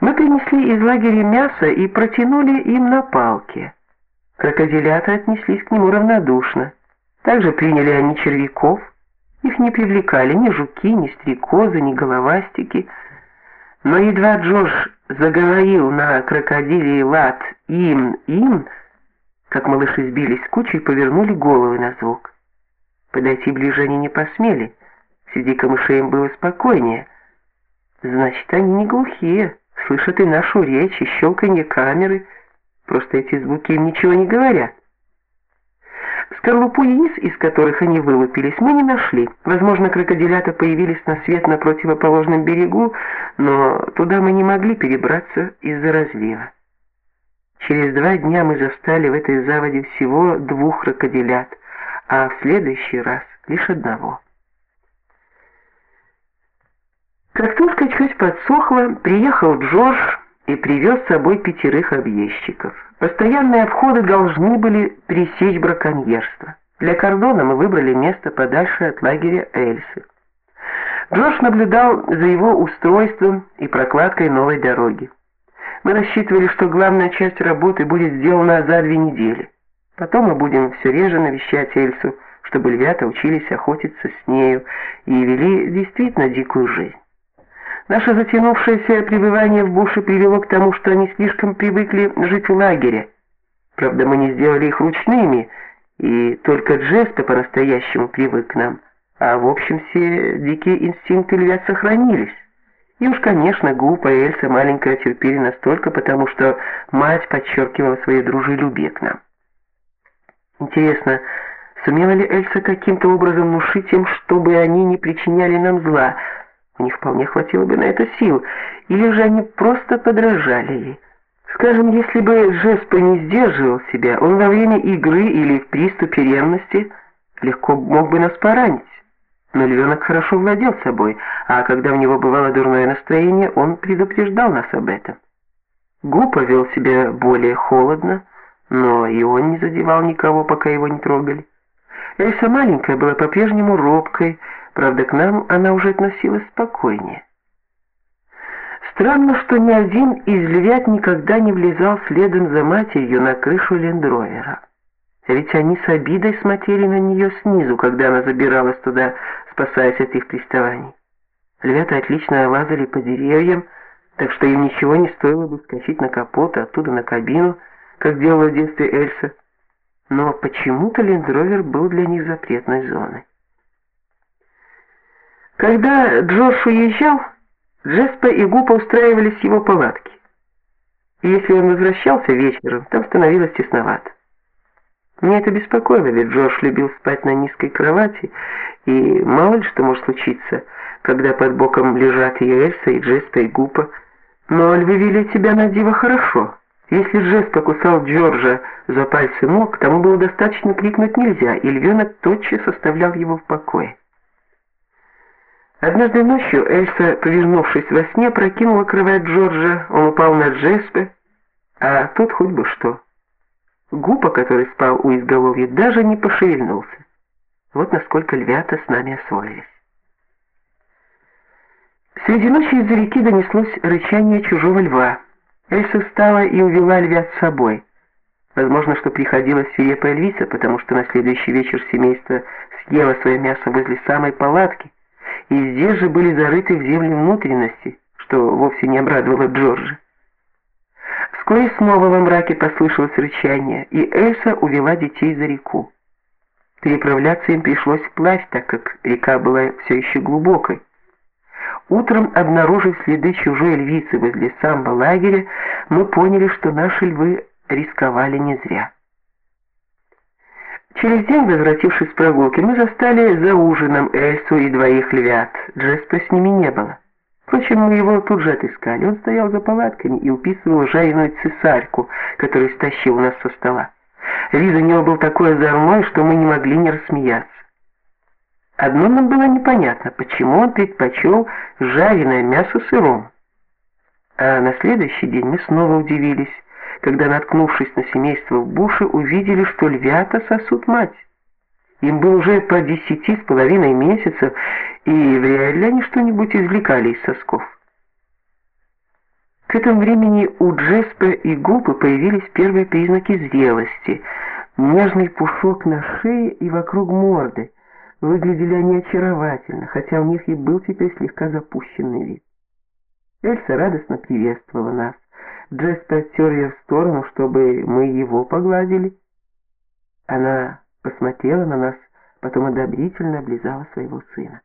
Мы принесли из лагеря мясо и протянули им на палке. Крокодилята отнеслись к нему равнодушно. Также приняли они червяков. Их не привлекали ни жуки, ни стрекозы, ни головастики. Но едва Джош заговорил на крокодилий лад «им, им», как малыши сбились с кучи и повернули головы на звук. Подойти ближе они не посмели. Среди камышей им было спокойнее. Значит, они не глухие, слышат и нашу речь, и щелканье камеры. Просто эти звуки им ничего не говорят. Скорлупу яиц, из которых они вылупились, мы не нашли. Возможно, крокодилята появились на свет на противоположном берегу, но туда мы не могли перебраться из-за разлива. Через два дня мы застали в этой заводе всего двух крокодилят, а в следующий раз лишь одного. Как только чуть подсохло, приехал Джордж и привез с собой пятерых объездчиков. Постоянные обходы должны были пресечь браконьерство. Для кордона мы выбрали место подальше от лагеря Эльсы. Джордж наблюдал за его устройством и прокладкой новой дороги. Мы рассчитывали, что главная часть работы будет сделана за две недели. Потом мы будем все реже навещать Эльсу, чтобы львята учились охотиться с нею и вели действительно дикую жизнь. Наше затянувшееся пребывание в буше привело к тому, что они слишком привыкли жить в лагере. Правда, мы не сделали их ручными, и только Джеспе по-настоящему привык к нам, а в общем все дикие инстинкты львят сохранились. И уж, конечно, глупая Эльса маленькая терпели настолько, потому что мать подчеркивала свое дружелюбие к нам. Интересно, сумела ли Эльса каким-то образом внушить им, чтобы они не причиняли нам зла, у них вполне хватило бы на это сил, или же они просто подражали ей. Скажем, если бы Джеспа не сдерживал себя, он во время игры или в приступе ревности легко мог бы нас поранить. Но львенок хорошо владел собой, а когда у него бывало дурное настроение, он предупреждал нас об этом. Гу повел себя более холодно, но и он не задевал никого, пока его не трогали. Эльса маленькая была по-прежнему робкой, Правда, к нам она уже относилась спокойнее. Странно, что ни один из львят никогда не влезал следом за матерью на крышу лендровера. Ведь они с обидой смотрели на нее снизу, когда она забиралась туда, спасаясь от их приставаний. Львята отлично лазали по деревьям, так что им ничего не стоило бы скачать на капот, а оттуда на кабину, как делала в детстве Эльса. Но почему-то лендровер был для них запретной зоной. Когда Джош уезжал, Джеспа и Гупа устраивались в его палатке. И если он возвращался вечером, там становилось тесновато. Меня это беспокоило, ведь Джош любил спать на низкой кровати, и мало ли что может случиться, когда под боком лежат и Эльса, и Джеспа, и Гупа. Но львы вели тебя на диво хорошо. Если Джеспа кусал Джорджа за пальцы ног, тому было достаточно крикнуть нельзя, и львенок тотчас оставлял его в покое. Однажды ночью Эльса, повернувшись во сне, прокинула кровать Джорджа, он упал на Джеспе, а тут хоть бы что. Гупа, который спал у изголовья, даже не пошевельнулся. Вот насколько львята с нами освоились. Среди ночи из-за реки донеслось рычание чужого льва. Эльса встала и увела львят с собой. Возможно, что приходила свирепая львица, потому что на следующий вечер семейство съело свое мясо возле самой палатки, и здесь же были зарыты в землю внутренности, что вовсе не обрадовало Джорджа. Вскоре снова во мраке послышалось рычание, и Эльса увела детей за реку. Переправляться им пришлось вплавь, так как река была все еще глубокой. Утром, обнаружив следы чужой львицы возле самого лагеря, мы поняли, что наши львы рисковали не зря. Через день, возвратившись с прогулки, мы застали за ужином Эльсу и двоих львят. Джеспа с ними не было. Впрочем, мы его тут же отыскали. Он стоял за палатками и уписывал жареную цесарку, которую стащил у нас со стола. Вид у него был такой озорной, что мы не могли не рассмеяться. Одно нам было непонятно, почему он предпочел жареное мясо сыром. А на следующий день мы снова удивились когда, наткнувшись на семейство в буше, увидели, что львята сосут мать. Им было уже по десяти с половиной месяцев, и вряд ли они что-нибудь извлекали из сосков. К этому времени у Джеспа и Губы появились первые признаки зрелости. Нежный пушок на шее и вокруг морды. Выглядели они очаровательно, хотя у них и был теперь слегка запущенный вид. Эльса радостно приветствовала нас. Джеспа оттер ее в сторону, чтобы мы его погладили. Она посмотрела на нас, потом одобрительно облизала своего сына.